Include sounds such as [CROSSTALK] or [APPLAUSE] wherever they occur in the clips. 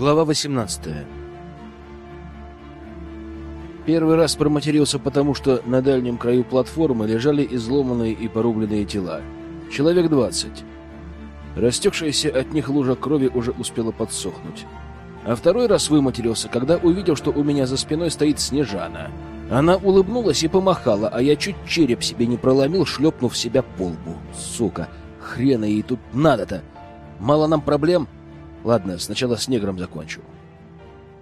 Глава 18 Первый раз проматерился потому, что на дальнем краю платформы лежали изломанные и порубленные тела. Человек двадцать. Растекшаяся от них лужа крови уже успела подсохнуть. А второй раз выматерился, когда увидел, что у меня за спиной стоит Снежана. Она улыбнулась и помахала, а я чуть череп себе не проломил, шлепнув себя по лбу. Сука, хрена ей тут надо-то. Мало нам проблем. Ладно, сначала с негром закончу.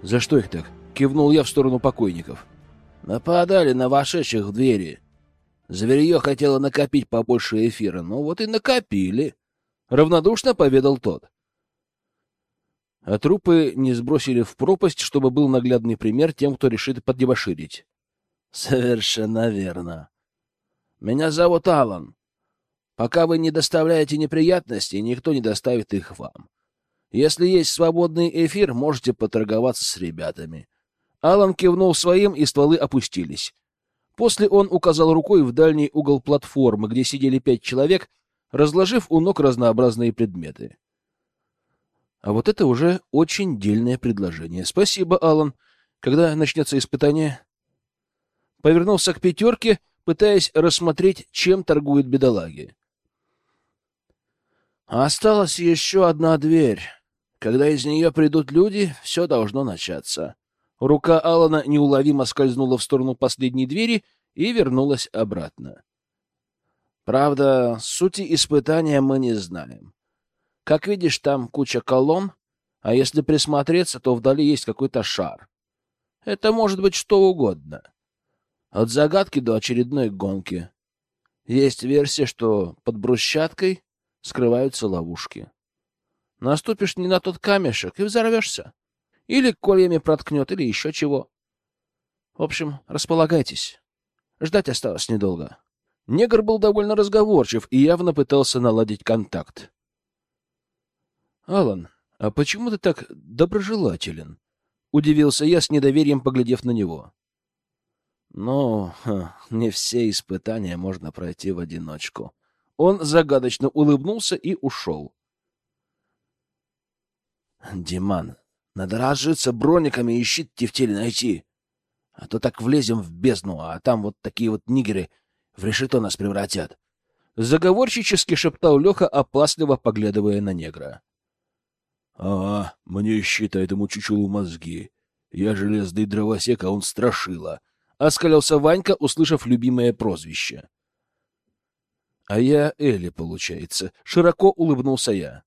За что их так? Кивнул я в сторону покойников. Нападали на вошедших в двери. Зверье хотело накопить побольше эфира, ну вот и накопили. Равнодушно поведал тот. А трупы не сбросили в пропасть, чтобы был наглядный пример тем, кто решит поддебоширить. Совершенно верно. Меня зовут Алан. Пока вы не доставляете неприятностей, никто не доставит их вам. Если есть свободный эфир, можете поторговаться с ребятами. Алан кивнул своим, и стволы опустились. После он указал рукой в дальний угол платформы, где сидели пять человек, разложив у ног разнообразные предметы. А вот это уже очень дельное предложение. Спасибо, Алан. Когда начнется испытание? Повернулся к пятерке, пытаясь рассмотреть, чем торгуют бедолаги. Осталась еще одна дверь. Когда из нее придут люди, все должно начаться. Рука Алана неуловимо скользнула в сторону последней двери и вернулась обратно. Правда, сути испытания мы не знаем. Как видишь, там куча колонн, а если присмотреться, то вдали есть какой-то шар. Это может быть что угодно. От загадки до очередной гонки. Есть версия, что под брусчаткой скрываются ловушки. Наступишь не на тот камешек и взорвешься. Или кольями проткнет, или еще чего. В общем, располагайтесь. Ждать осталось недолго. Негр был довольно разговорчив и явно пытался наладить контакт. «Алан, а почему ты так доброжелателен?» — удивился я с недоверием, поглядев на него. «Ну, не все испытания можно пройти в одиночку». Он загадочно улыбнулся и ушел. Диман, надо разжиться брониками и щит тефтели найти. А то так влезем в бездну, а там вот такие вот нигеры в решето нас превратят. Заговорщически шептал Леха, опасливо поглядывая на негра. — А, мне считай этому чучелу мозги. Я железный дровосек, а он страшила. Оскалился Ванька, услышав любимое прозвище. — А я Эли, получается. Широко улыбнулся я.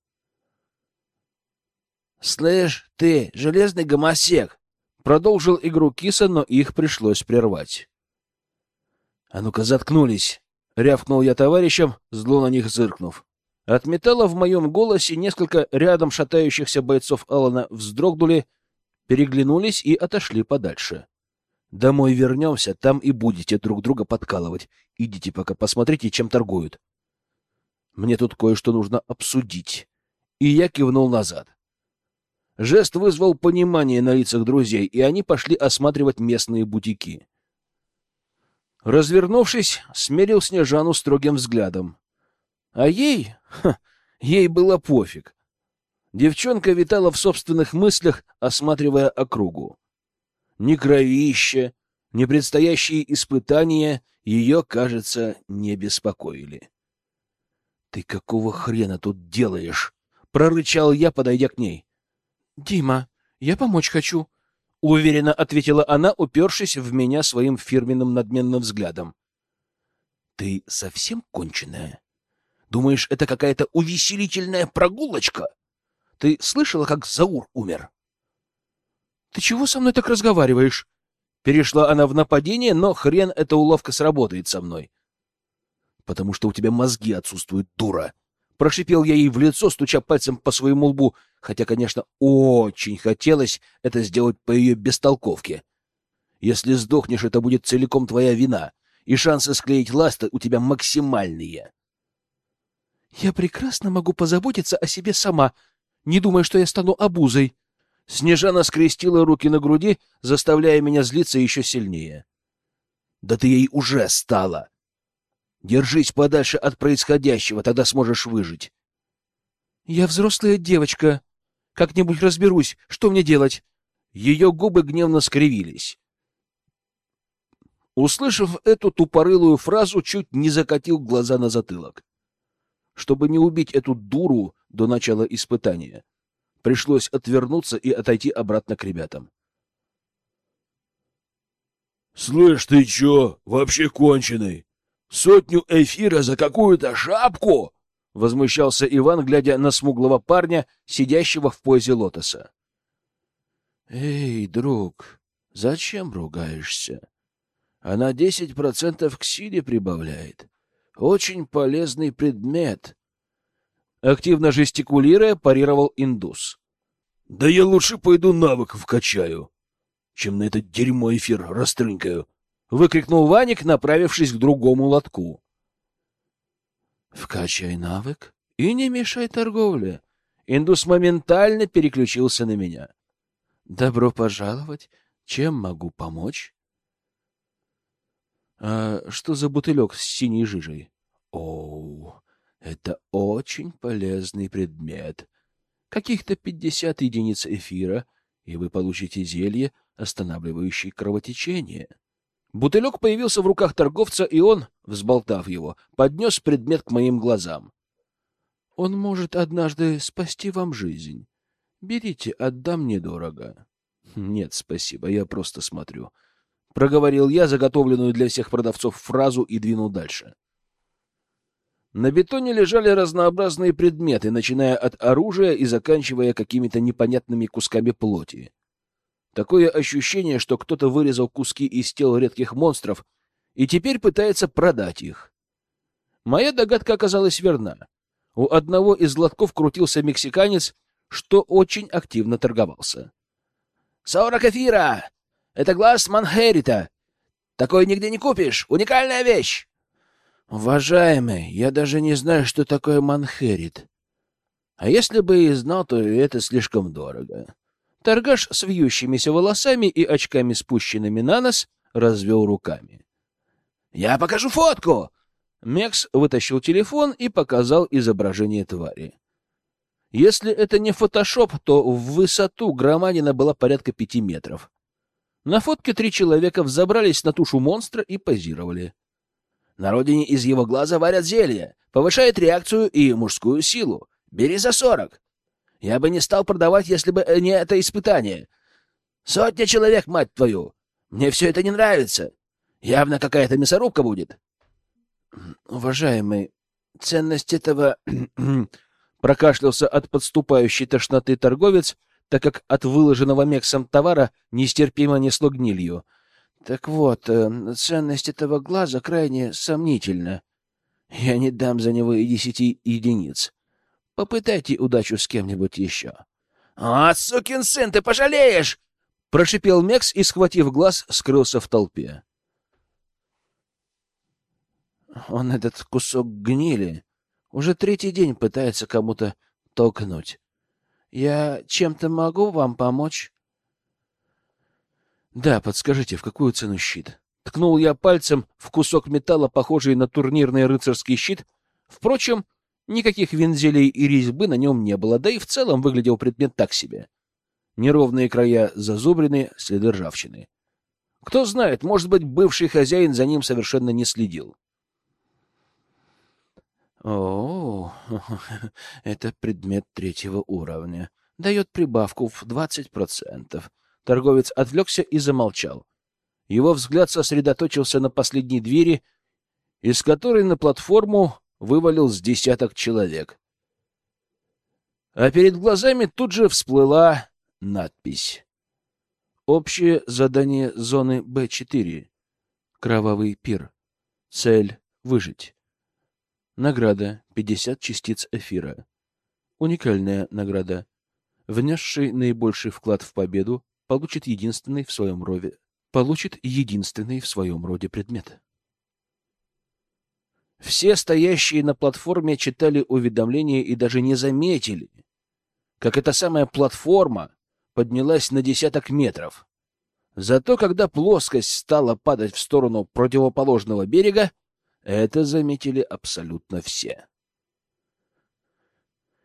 «Слышь, ты, железный гомосек!» Продолжил игру киса, но их пришлось прервать. «А ну-ка, заткнулись!» — рявкнул я товарищам, зло на них зыркнув. От металла в моем голосе несколько рядом шатающихся бойцов Алана вздрогнули, переглянулись и отошли подальше. «Домой вернемся, там и будете друг друга подкалывать. Идите пока посмотрите, чем торгуют. Мне тут кое-что нужно обсудить». И я кивнул назад. Жест вызвал понимание на лицах друзей, и они пошли осматривать местные бутики. Развернувшись, смерил Снежану строгим взглядом. А ей... Ха, ей было пофиг. Девчонка витала в собственных мыслях, осматривая округу. Ни кровище, ни предстоящие испытания ее, кажется, не беспокоили. — Ты какого хрена тут делаешь? — прорычал я, подойдя к ней. «Дима, я помочь хочу», — уверенно ответила она, упершись в меня своим фирменным надменным взглядом. «Ты совсем конченая? Думаешь, это какая-то увеселительная прогулочка? Ты слышала, как Заур умер?» «Ты чего со мной так разговариваешь?» Перешла она в нападение, но хрен эта уловка сработает со мной. «Потому что у тебя мозги отсутствуют, дура!» Прошипел я ей в лицо, стуча пальцем по своему лбу, хотя, конечно, очень хотелось это сделать по ее бестолковке. Если сдохнешь, это будет целиком твоя вина, и шансы склеить ласты у тебя максимальные. Я прекрасно могу позаботиться о себе сама, не думая, что я стану обузой. Снежана скрестила руки на груди, заставляя меня злиться еще сильнее. Да ты ей уже стала. Держись подальше от происходящего, тогда сможешь выжить. Я взрослая девочка. Как-нибудь разберусь, что мне делать. Ее губы гневно скривились. Услышав эту тупорылую фразу, чуть не закатил глаза на затылок. Чтобы не убить эту дуру до начала испытания, пришлось отвернуться и отойти обратно к ребятам. — Слышь, ты чё, вообще конченый? Сотню эфира за какую-то шапку? — возмущался Иван, глядя на смуглого парня, сидящего в позе лотоса. — Эй, друг, зачем ругаешься? Она десять процентов к силе прибавляет. Очень полезный предмет. Активно жестикулируя, парировал индус. — Да я лучше пойду навык вкачаю, чем на это дерьмо эфир растрынкаю, — выкрикнул Ваник, направившись к другому лотку. Вкачай навык и не мешай торговле. Индус моментально переключился на меня. Добро пожаловать. Чем могу помочь? А что за бутылек с синей жижей? Оу, это очень полезный предмет. Каких-то пятьдесят единиц эфира, и вы получите зелье, останавливающее кровотечение. Бутылек появился в руках торговца, и он, взболтав его, поднес предмет к моим глазам. Он может однажды спасти вам жизнь. Берите, отдам недорого. Нет, спасибо, я просто смотрю. Проговорил я заготовленную для всех продавцов фразу и двинул дальше. На бетоне лежали разнообразные предметы, начиная от оружия и заканчивая какими-то непонятными кусками плоти. Такое ощущение, что кто-то вырезал куски из тел редких монстров и теперь пытается продать их. Моя догадка оказалась верна. У одного из лотков крутился мексиканец, что очень активно торговался. «Сорок эфира! Это глаз Манхерита! Такое нигде не купишь! Уникальная вещь!» «Уважаемый, я даже не знаю, что такое Манхерит. А если бы и знал, то это слишком дорого. Торгаш с вьющимися волосами и очками, спущенными на нос, развел руками. «Я покажу фотку!» Мекс вытащил телефон и показал изображение твари. Если это не фотошоп, то в высоту громадина была порядка пяти метров. На фотке три человека взобрались на тушу монстра и позировали. На родине из его глаза варят зелье, повышает реакцию и мужскую силу. Бери за сорок. Я бы не стал продавать, если бы не это испытание. Сотня человек, мать твою! Мне все это не нравится. Явно какая-то мясорубка будет. Уважаемый, ценность этого... [CLEARS THROAT] Прокашлялся от подступающей тошноты торговец, так как от выложенного мексом товара нестерпимо несло гнилью. Так вот, э, ценность этого глаза крайне сомнительна. Я не дам за него и десяти единиц. Попытайте удачу с кем-нибудь еще. — А, сукин сын, ты пожалеешь! — прошипел Мекс и, схватив глаз, скрылся в толпе. Он этот кусок гнили уже третий день пытается кому-то толкнуть. Я чем-то могу вам помочь? Да, подскажите, в какую цену щит? Ткнул я пальцем в кусок металла, похожий на турнирный рыцарский щит. Впрочем, Никаких вензелей и резьбы на нем не было, да и в целом выглядел предмет так себе. Неровные края зазубрены, следы ржавчины. Кто знает, может быть, бывший хозяин за ним совершенно не следил. О, [LAUGHS] это предмет третьего уровня. Дает прибавку в двадцать процентов. Торговец отвлекся и замолчал. Его взгляд сосредоточился на последней двери, из которой на платформу вывалил с десяток человек. А перед глазами тут же всплыла надпись. Общее задание зоны Б4. Кровавый пир. Цель — выжить. Награда — 50 частиц эфира. Уникальная награда. Внесший наибольший вклад в победу получит единственный в своем роде получит единственный в своем роде предмет. Все стоящие на платформе читали уведомления и даже не заметили, как эта самая платформа поднялась на десяток метров. Зато когда плоскость стала падать в сторону противоположного берега, это заметили абсолютно все.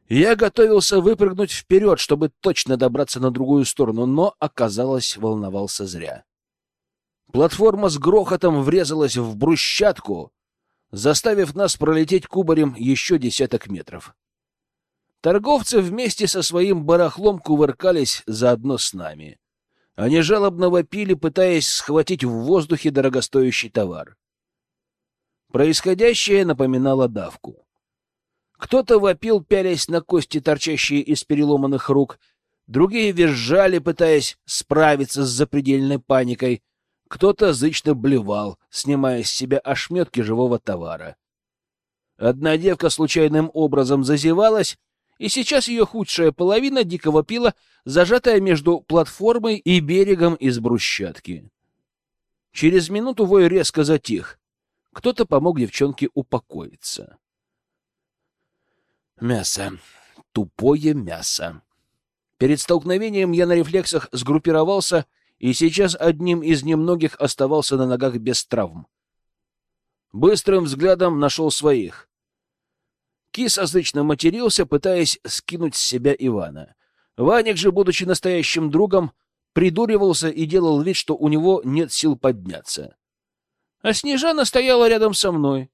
Я готовился выпрыгнуть вперед, чтобы точно добраться на другую сторону, но, оказалось, волновался зря. Платформа с грохотом врезалась в брусчатку, заставив нас пролететь кубарем еще десяток метров. Торговцы вместе со своим барахлом кувыркались заодно с нами. Они жалобно вопили, пытаясь схватить в воздухе дорогостоящий товар. Происходящее напоминало давку. Кто-то вопил, пялясь на кости, торчащие из переломанных рук, другие визжали, пытаясь справиться с запредельной паникой, кто-то зычно блевал, снимая с себя ошметки живого товара. Одна девка случайным образом зазевалась, и сейчас ее худшая половина дикого пила, зажатая между платформой и берегом из брусчатки. Через минуту вой резко затих. Кто-то помог девчонке упокоиться. Мясо. Тупое мясо. Перед столкновением я на рефлексах сгруппировался и сейчас одним из немногих оставался на ногах без травм. Быстрым взглядом нашел своих. Кис озычно матерился, пытаясь скинуть с себя Ивана. Ваник же, будучи настоящим другом, придуривался и делал вид, что у него нет сил подняться. А Снежана стояла рядом со мной.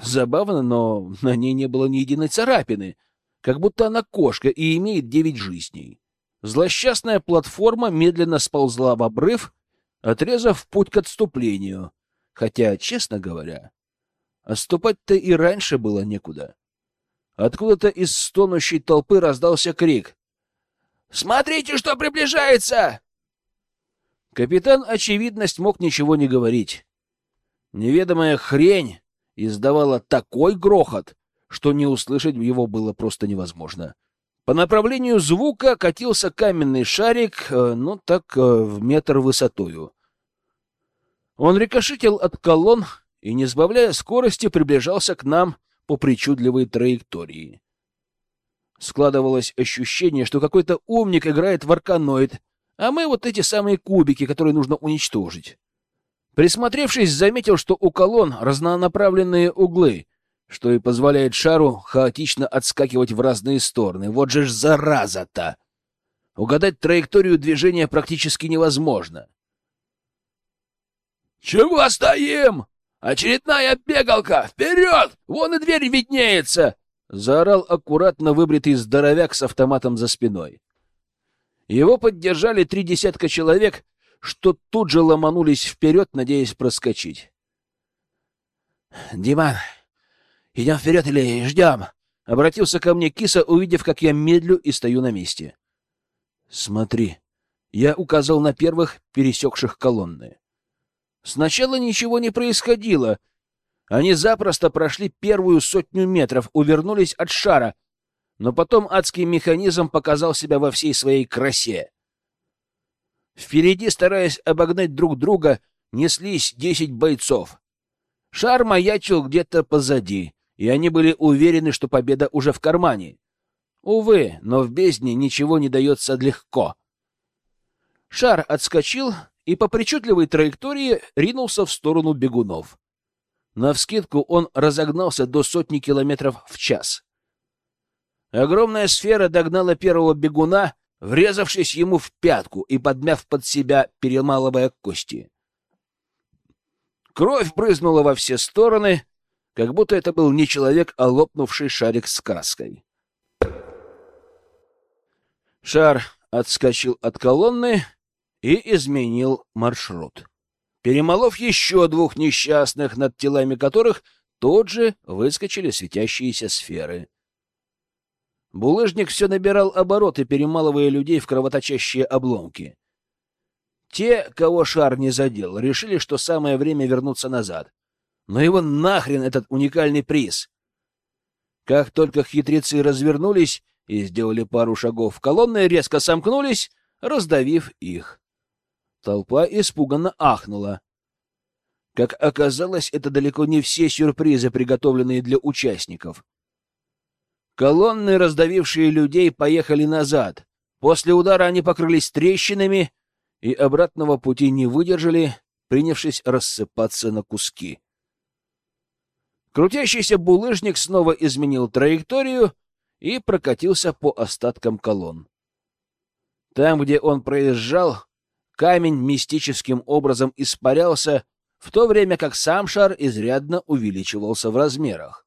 Забавно, но на ней не было ни единой царапины, как будто она кошка и имеет девять жизней. Злосчастная платформа медленно сползла в обрыв, отрезав путь к отступлению. Хотя, честно говоря, отступать-то и раньше было некуда. Откуда-то из стонущей толпы раздался крик. «Смотрите, что приближается!» Капитан Очевидность мог ничего не говорить. Неведомая хрень издавала такой грохот, что не услышать его было просто невозможно. По направлению звука катился каменный шарик, э, ну так э, в метр высотою. Он рикошетил от колонн и, не сбавляя скорости, приближался к нам по причудливой траектории. Складывалось ощущение, что какой-то умник играет в арканоид, а мы вот эти самые кубики, которые нужно уничтожить. Присмотревшись, заметил, что у колонн разнонаправленные углы, что и позволяет шару хаотично отскакивать в разные стороны. Вот же ж зараза-то! Угадать траекторию движения практически невозможно. «Чего стоим? Очередная бегалка! Вперед! Вон и дверь виднеется!» — заорал аккуратно выбритый здоровяк с автоматом за спиной. Его поддержали три десятка человек, что тут же ломанулись вперед, надеясь проскочить. «Диман, идем вперед или ждем?» — обратился ко мне киса, увидев, как я медлю и стою на месте. «Смотри». Я указал на первых, пересекших колонны. Сначала ничего не происходило. Они запросто прошли первую сотню метров, увернулись от шара, но потом адский механизм показал себя во всей своей красе. Впереди, стараясь обогнать друг друга, неслись десять бойцов. Шар маячил где-то позади, и они были уверены, что победа уже в кармане. Увы, но в бездне ничего не дается легко. Шар отскочил и по причудливой траектории ринулся в сторону бегунов. Навскидку он разогнался до сотни километров в час. Огромная сфера догнала первого бегуна врезавшись ему в пятку и подмяв под себя, перемалывая кости. Кровь брызнула во все стороны, как будто это был не человек, а лопнувший шарик с краской. Шар отскочил от колонны и изменил маршрут, перемолов еще двух несчастных, над телами которых тут же выскочили светящиеся сферы — Булыжник все набирал обороты, перемалывая людей в кровоточащие обломки. Те, кого шар не задел, решили, что самое время вернуться назад. Но его нахрен этот уникальный приз! Как только хитрецы развернулись и сделали пару шагов, колонны резко сомкнулись, раздавив их. Толпа испуганно ахнула. Как оказалось, это далеко не все сюрпризы, приготовленные для участников — Колонны, раздавившие людей, поехали назад. После удара они покрылись трещинами и обратного пути не выдержали, принявшись рассыпаться на куски. Крутящийся булыжник снова изменил траекторию и прокатился по остаткам колонн. Там, где он проезжал, камень мистическим образом испарялся, в то время как сам шар изрядно увеличивался в размерах.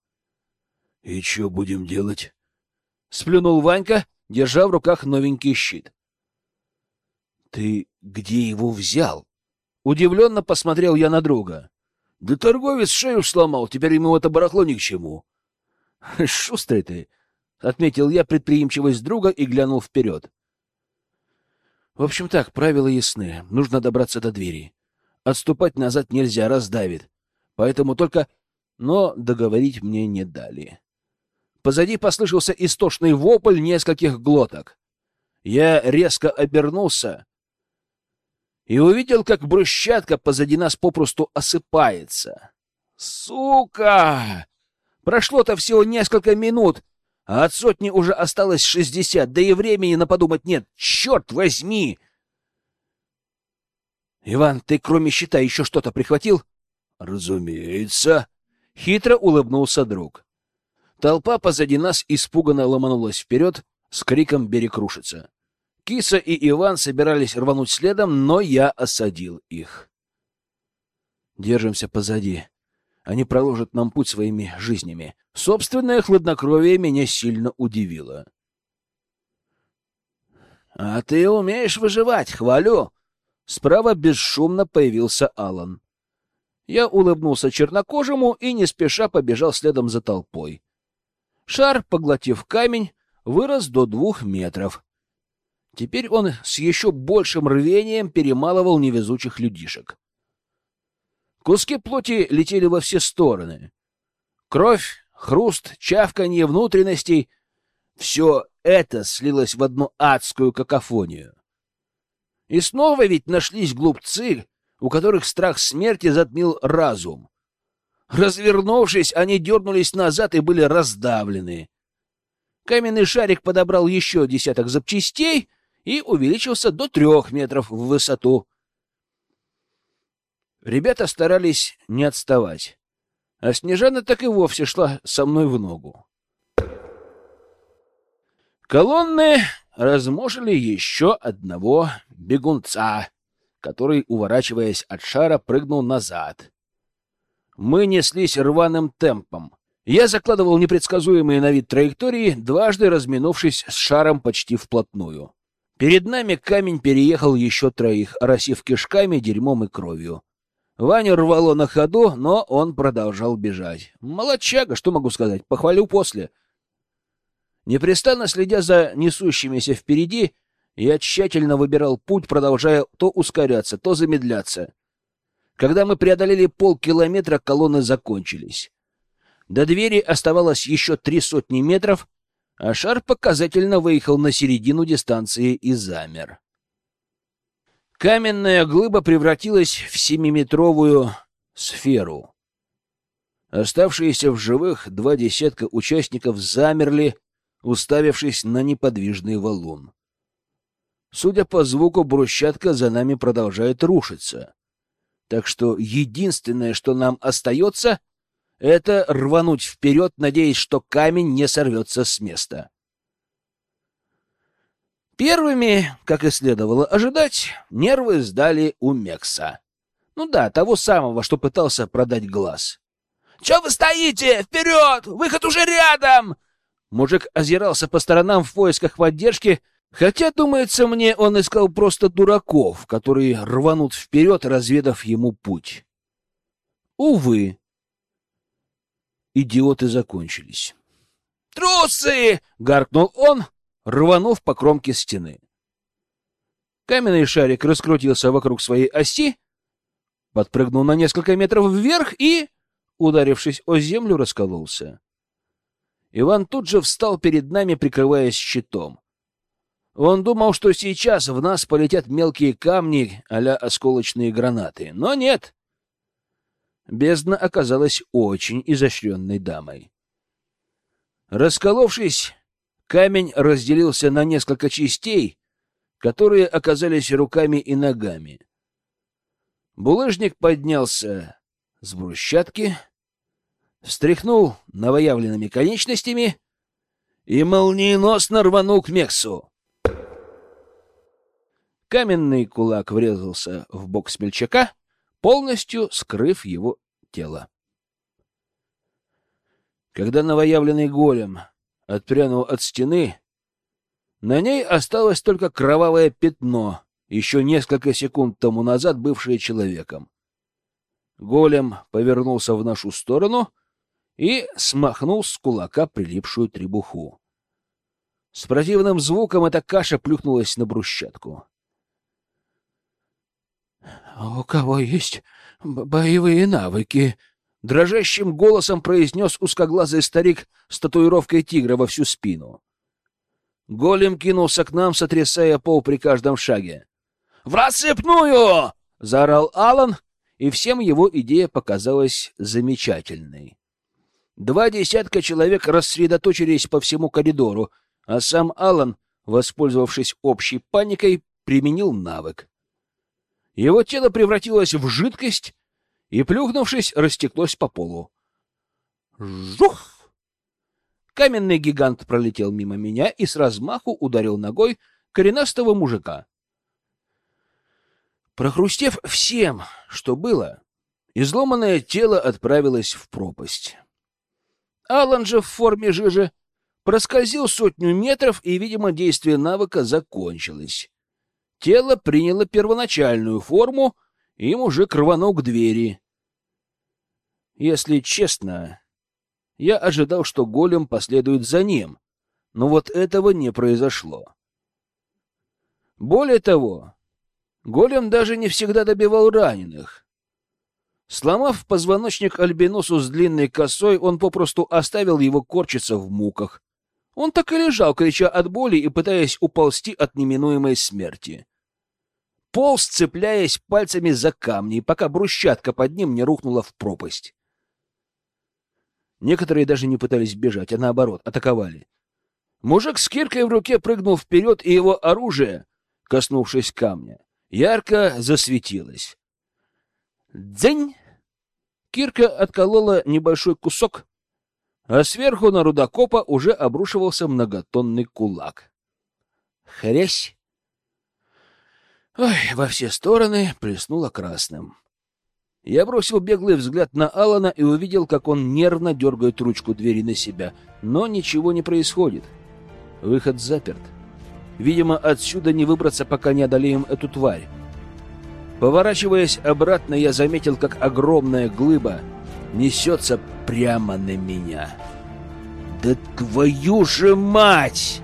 — И что будем делать? — сплюнул Ванька, держа в руках новенький щит. — Ты где его взял? Удивленно посмотрел я на друга. — Да торговец шею сломал, теперь ему это барахло ни к чему. [LAUGHS] — Шустрый ты! — отметил я предприимчивость друга и глянул вперед. В общем так, правила ясны. Нужно добраться до двери. Отступать назад нельзя, раздавит. Поэтому только... Но договорить мне не дали. Позади послышался истошный вопль нескольких глоток. Я резко обернулся и увидел, как брусчатка позади нас попросту осыпается. «Сука!» Прошло-то всего несколько минут, а от сотни уже осталось шестьдесят, да и времени на подумать нет. Черт возьми! Иван, ты кроме щита еще что-то прихватил? Разумеется. Хитро улыбнулся друг. Толпа позади нас испуганно ломанулась вперед с криком «Бери крушится!». Киса и Иван собирались рвануть следом, но я осадил их. Держимся позади. Они проложат нам путь своими жизнями. Собственное хладнокровие меня сильно удивило. — А ты умеешь выживать, хвалю! Справа бесшумно появился Алан. Я улыбнулся чернокожему и не спеша побежал следом за толпой. Шар, поглотив камень, вырос до двух метров. Теперь он с еще большим рвением перемалывал невезучих людишек. Куски плоти летели во все стороны. Кровь, хруст, чавканье внутренностей — все это слилось в одну адскую какофонию. И снова ведь нашлись глупцы, у которых страх смерти затмил разум. Развернувшись, они дернулись назад и были раздавлены. Каменный шарик подобрал еще десяток запчастей и увеличился до трех метров в высоту. Ребята старались не отставать, а Снежана так и вовсе шла со мной в ногу. Колонны размножили еще одного бегунца, который, уворачиваясь от шара, прыгнул назад. Мы неслись рваным темпом. Я закладывал непредсказуемые на вид траектории, дважды разминувшись с шаром почти вплотную. Перед нами камень переехал еще троих, оросив кишками, дерьмом и кровью. Ваню рвало на ходу, но он продолжал бежать. Молодчага, что могу сказать, похвалю после. Непрестанно следя за несущимися впереди, я тщательно выбирал путь, продолжая то ускоряться, то замедляться. Когда мы преодолели полкилометра, колонны закончились. До двери оставалось еще три сотни метров, а шар показательно выехал на середину дистанции и замер. Каменная глыба превратилась в семиметровую сферу. Оставшиеся в живых два десятка участников замерли, уставившись на неподвижный валун. Судя по звуку, брусчатка за нами продолжает рушиться. Так что единственное, что нам остается, это рвануть вперед, надеясь, что камень не сорвется с места. Первыми, как и следовало ожидать, нервы сдали у Мекса. Ну да, того самого, что пытался продать глаз. — Че вы стоите? Вперед! Выход уже рядом! Мужик озирался по сторонам в поисках поддержки, хотя, думается мне, он искал просто дураков, которые рванут вперед, разведав ему путь. Увы, идиоты закончились. «Трусы!» — гаркнул он, рванув по кромке стены. Каменный шарик раскрутился вокруг своей оси, подпрыгнул на несколько метров вверх и, ударившись о землю, раскололся. Иван тут же встал перед нами, прикрываясь щитом. Он думал, что сейчас в нас полетят мелкие камни а осколочные гранаты. Но нет. Бездна оказалась очень изощренной дамой. Расколовшись, камень разделился на несколько частей, которые оказались руками и ногами. Булыжник поднялся с брусчатки, встряхнул новоявленными конечностями и молниеносно рванул к Мексу. Каменный кулак врезался в бок смельчака, полностью скрыв его тело. Когда новоявленный голем отпрянул от стены, на ней осталось только кровавое пятно, еще несколько секунд тому назад бывшее человеком. Голем повернулся в нашу сторону и смахнул с кулака прилипшую требуху. С противным звуком эта каша плюхнулась на брусчатку. — У кого есть боевые навыки? — дрожащим голосом произнес узкоглазый старик с татуировкой тигра во всю спину. Голем кинулся к нам, сотрясая пол при каждом шаге. «В рассыпную!» — заорал Алан, и всем его идея показалась замечательной. Два десятка человек рассредоточились по всему коридору, а сам Алан, воспользовавшись общей паникой, применил навык. Его тело превратилось в жидкость и, плюхнувшись, растеклось по полу. Жух! Каменный гигант пролетел мимо меня и с размаху ударил ногой коренастого мужика. Прохрустев всем, что было, изломанное тело отправилось в пропасть. Алан же в форме жижи проскользил сотню метров, и, видимо, действие навыка закончилось. Тело приняло первоначальную форму, и мужик рванул к двери. Если честно, я ожидал, что голем последует за ним, но вот этого не произошло. Более того, голем даже не всегда добивал раненых. Сломав позвоночник альбиносу с длинной косой, он попросту оставил его корчиться в муках. Он так и лежал, крича от боли и пытаясь уползти от неминуемой смерти. Полз, цепляясь пальцами за камни, пока брусчатка под ним не рухнула в пропасть. Некоторые даже не пытались бежать, а наоборот, атаковали. Мужик с киркой в руке прыгнул вперед, и его оружие, коснувшись камня, ярко засветилось. Дзень! Кирка отколола небольшой кусок, а сверху на рудокопа уже обрушивался многотонный кулак. Хрясь! Ой, во все стороны плеснуло красным. Я бросил беглый взгляд на Алана и увидел, как он нервно дергает ручку двери на себя, но ничего не происходит. Выход заперт. Видимо, отсюда не выбраться, пока не одолеем эту тварь. Поворачиваясь обратно, я заметил, как огромная глыба несется прямо на меня. «Да твою же мать!»